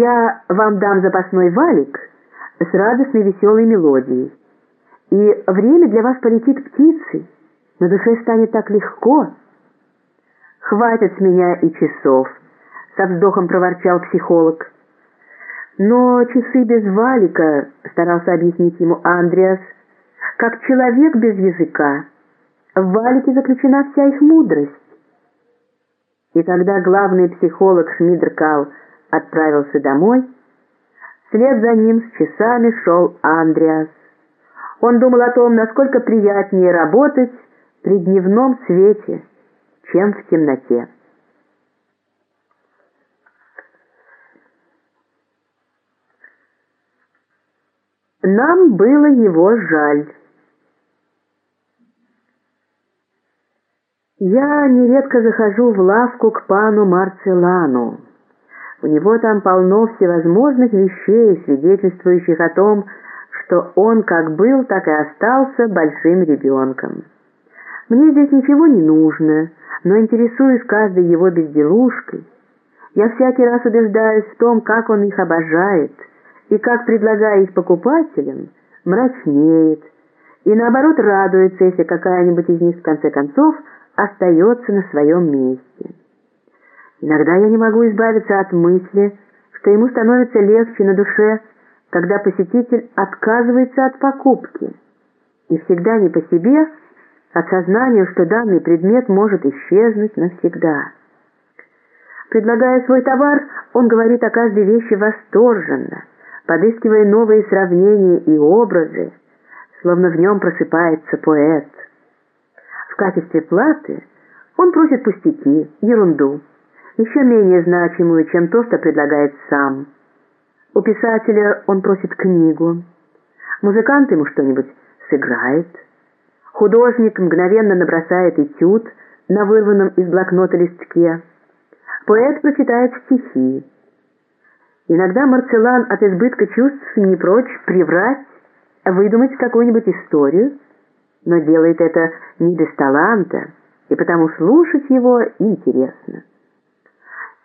Я вам дам запасной валик с радостной веселой мелодией. И время для вас полетит птицей, на душе станет так легко. Хватит с меня и часов, со вздохом проворчал психолог. Но часы без валика, старался объяснить ему Андреас, как человек без языка. В валике заключена вся их мудрость. И когда главный психолог Шмидеркал отправился домой, вслед за ним с часами шел Андреас. Он думал о том, насколько приятнее работать при дневном свете, чем в темноте. Нам было его жаль. Я нередко захожу в лавку к пану Марцелану. У него там полно всевозможных вещей, свидетельствующих о том, что он как был, так и остался большим ребенком. Мне здесь ничего не нужно, но интересуюсь каждой его безделушкой. Я всякий раз убеждаюсь в том, как он их обожает, и как, предлагая их покупателям, мрачнеет, и наоборот радуется, если какая-нибудь из них в конце концов остается на своем месте. Иногда я не могу избавиться от мысли, что ему становится легче на душе, когда посетитель отказывается от покупки, и всегда не по себе от сознания, что данный предмет может исчезнуть навсегда. Предлагая свой товар, он говорит о каждой вещи восторженно, подыскивая новые сравнения и образы, словно в нем просыпается поэт. В качестве платы он просит пустяки, ерунду, еще менее значимую, чем то, что предлагает сам. У писателя он просит книгу, музыкант ему что-нибудь сыграет, художник мгновенно набросает этюд на вырванном из блокнота листке, поэт прочитает стихи. Иногда Марцелан от избытка чувств не прочь приврать, выдумать какую-нибудь историю, но делает это не без таланта, и потому слушать его интересно.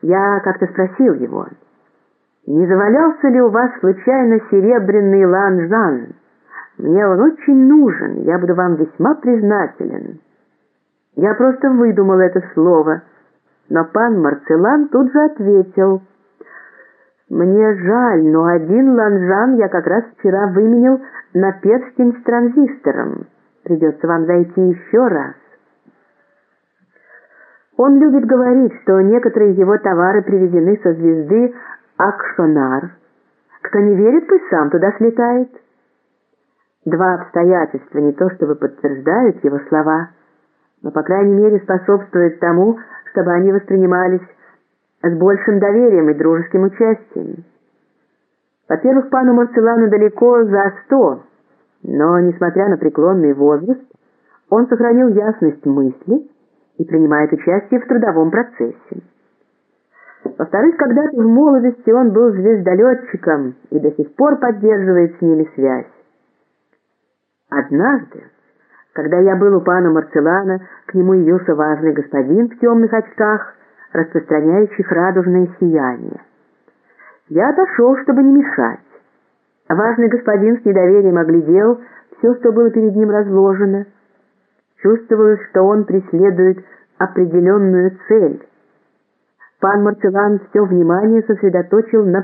Я как-то спросил его, не завалялся ли у вас случайно серебряный ланжан? Мне он очень нужен, я буду вам весьма признателен. Я просто выдумал это слово, но пан Марцелан тут же ответил, «Мне жаль, но один ланжан я как раз вчера выменил на перстень с транзистором. Придется вам зайти еще раз». Он любит говорить, что некоторые его товары привезены со звезды Акшонар. Кто не верит, пусть сам туда слетает. Два обстоятельства не то чтобы подтверждают его слова, но, по крайней мере, способствуют тому, чтобы они воспринимались с большим доверием и дружеским участием. Во-первых, пану Марцелану далеко за сто, но, несмотря на преклонный возраст, он сохранил ясность мысли и принимает участие в трудовом процессе. Во-вторых, когда-то в молодости он был звездолетчиком и до сих пор поддерживает с ними связь. Однажды, когда я был у пана Марцелана, к нему явился важный господин в темных очках, распространяющих радужное сияние. Я отошел, чтобы не мешать. Важный господин с недоверием оглядел все, что было перед ним разложено. Чувствовалось, что он преследует определенную цель. Пан Марцелан все внимание сосредоточил на